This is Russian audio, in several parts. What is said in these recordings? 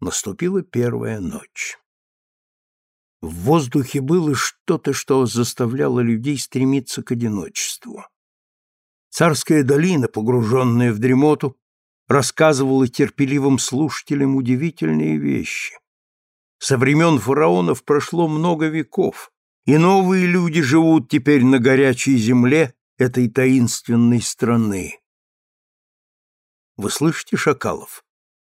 Наступила первая ночь. В воздухе было что-то, что заставляло людей стремиться к одиночеству. Царская долина, погруженная в дремоту, рассказывала терпеливым слушателям удивительные вещи. Со времен фараонов прошло много веков, и новые люди живут теперь на горячей земле этой таинственной страны. «Вы слышите шакалов?» —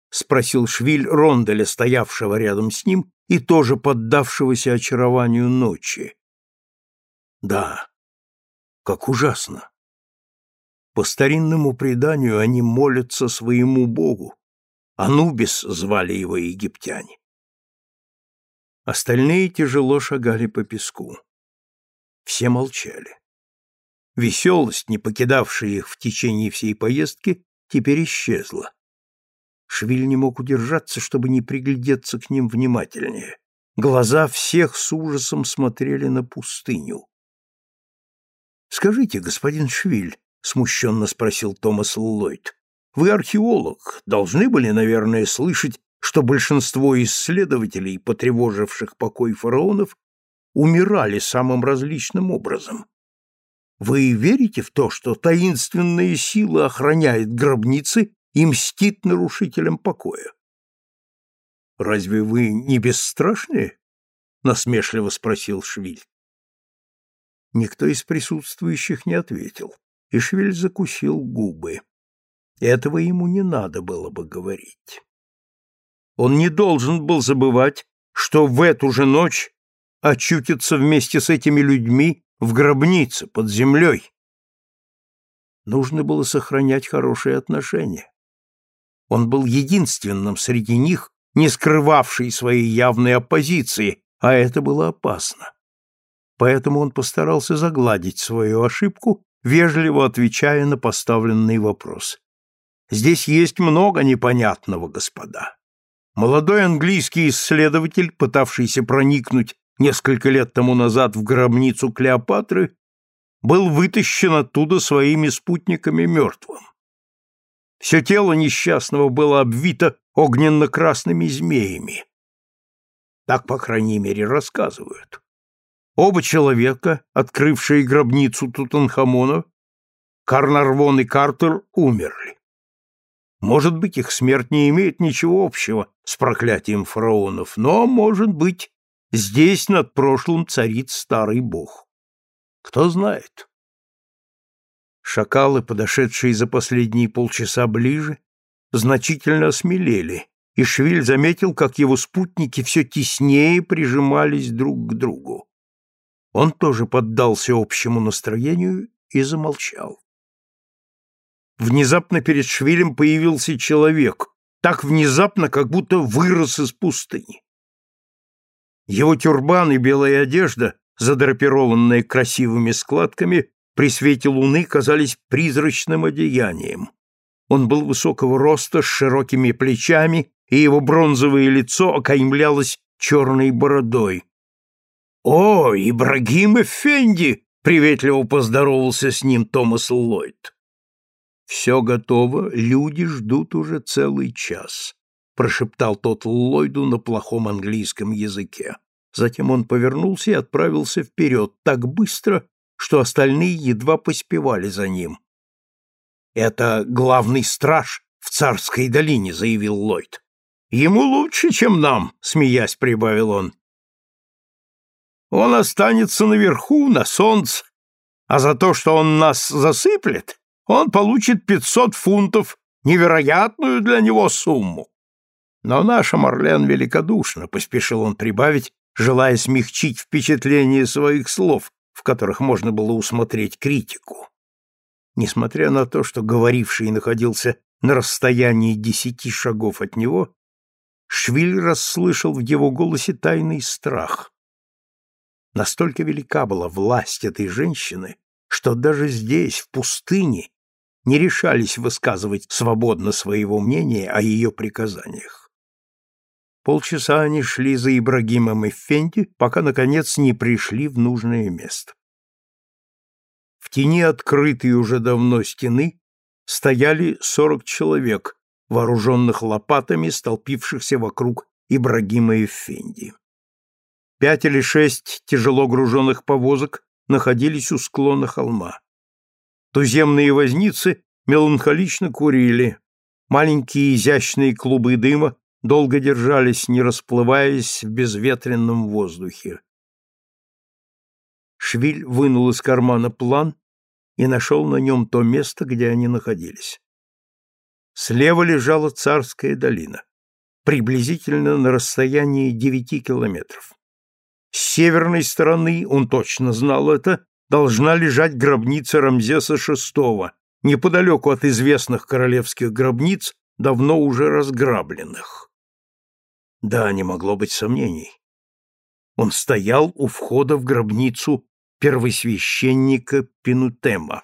спросил Швиль Ронделя, стоявшего рядом с ним и тоже поддавшегося очарованию ночи. «Да, как ужасно!» По старинному преданию они молятся своему богу. Анубис звали его египтяне. Остальные тяжело шагали по песку. Все молчали. Веселость, не покидавшая их в течение всей поездки, теперь исчезла. Швиль не мог удержаться, чтобы не приглядеться к ним внимательнее. Глаза всех с ужасом смотрели на пустыню. «Скажите, господин Швиль, — смущенно спросил Томас Ллойд. «Вы археолог, должны были, наверное, слышать, что большинство исследователей, потревоживших покой фараонов, умирали самым различным образом. Вы верите в то, что таинственная сила охраняет гробницы и мстит нарушителям покоя? Разве вы не бесстрашные? насмешливо спросил Швиль. Никто из присутствующих не ответил. Ишвиль закусил губы. Этого ему не надо было бы говорить. Он не должен был забывать, что в эту же ночь очутится вместе с этими людьми в гробнице под землей. Нужно было сохранять хорошие отношения. Он был единственным среди них, не скрывавший своей явной оппозиции, а это было опасно. Поэтому он постарался загладить свою ошибку вежливо отвечая на поставленный вопрос. Здесь есть много непонятного, господа. Молодой английский исследователь, пытавшийся проникнуть несколько лет тому назад в гробницу Клеопатры, был вытащен оттуда своими спутниками мертвым. Все тело несчастного было обвито огненно-красными змеями. Так, по крайней мере, рассказывают. Оба человека, открывшие гробницу Тутанхамона, Карнарвон и Картер, умерли. Может быть, их смерть не имеет ничего общего с проклятием фараонов, но, может быть, здесь над прошлым царит старый бог. Кто знает. Шакалы, подошедшие за последние полчаса ближе, значительно осмелели, и Швиль заметил, как его спутники все теснее прижимались друг к другу. Он тоже поддался общему настроению и замолчал. Внезапно перед Швилем появился человек, так внезапно, как будто вырос из пустыни. Его тюрбан и белая одежда, задрапированные красивыми складками, при свете луны казались призрачным одеянием. Он был высокого роста, с широкими плечами, и его бронзовое лицо окаймлялось черной бородой. «О, Ибрагим Эфенди!» — приветливо поздоровался с ним Томас Ллойд. «Все готово, люди ждут уже целый час», — прошептал тот Ллойду на плохом английском языке. Затем он повернулся и отправился вперед так быстро, что остальные едва поспевали за ним. «Это главный страж в царской долине», — заявил Ллойд. «Ему лучше, чем нам», — смеясь прибавил он. Он останется наверху, на солнце, а за то, что он нас засыплет, он получит пятьсот фунтов, невероятную для него сумму. Но наша Марлен великодушна, поспешил он прибавить, желая смягчить впечатление своих слов, в которых можно было усмотреть критику. Несмотря на то, что говоривший находился на расстоянии десяти шагов от него, Швиль расслышал в его голосе тайный страх. Настолько велика была власть этой женщины, что даже здесь, в пустыне, не решались высказывать свободно своего мнения о ее приказаниях. Полчаса они шли за Ибрагимом и Фенди, пока, наконец, не пришли в нужное место. В тени открытой уже давно стены стояли сорок человек, вооруженных лопатами, столпившихся вокруг Ибрагима Эфенди. Пять или шесть тяжело груженных повозок находились у склона холма. Туземные возницы меланхолично курили. Маленькие изящные клубы дыма долго держались, не расплываясь в безветренном воздухе. Швиль вынул из кармана план и нашел на нем то место, где они находились. Слева лежала царская долина, приблизительно на расстоянии девяти километров. С северной стороны, он точно знал это, должна лежать гробница Рамзеса VI, неподалеку от известных королевских гробниц, давно уже разграбленных. Да, не могло быть сомнений. Он стоял у входа в гробницу первосвященника Пинутема.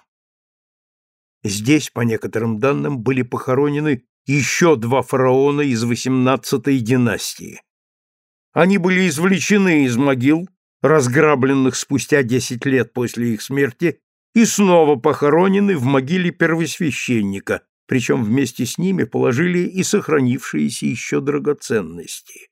Здесь, по некоторым данным, были похоронены еще два фараона из XVIII династии. Они были извлечены из могил, разграбленных спустя десять лет после их смерти, и снова похоронены в могиле первосвященника, причем вместе с ними положили и сохранившиеся еще драгоценности.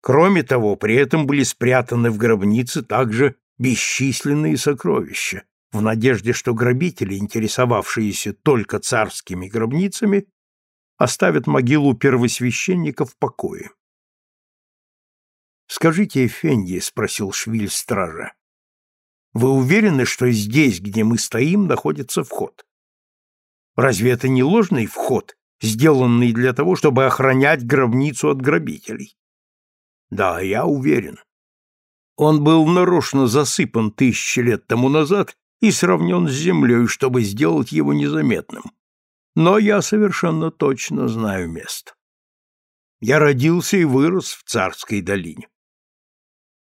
Кроме того, при этом были спрятаны в гробнице также бесчисленные сокровища, в надежде, что грабители, интересовавшиеся только царскими гробницами, оставят могилу первосвященника в покое. «Скажите, Эфенди», — спросил Швиль стража, — «вы уверены, что здесь, где мы стоим, находится вход? Разве это не ложный вход, сделанный для того, чтобы охранять гробницу от грабителей?» «Да, я уверен. Он был нарочно засыпан тысячи лет тому назад и сравнен с землей, чтобы сделать его незаметным. Но я совершенно точно знаю место. Я родился и вырос в Царской долине.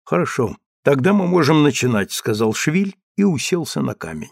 Хорошо, тогда мы можем начинать, сказал Швиль и уселся на камень.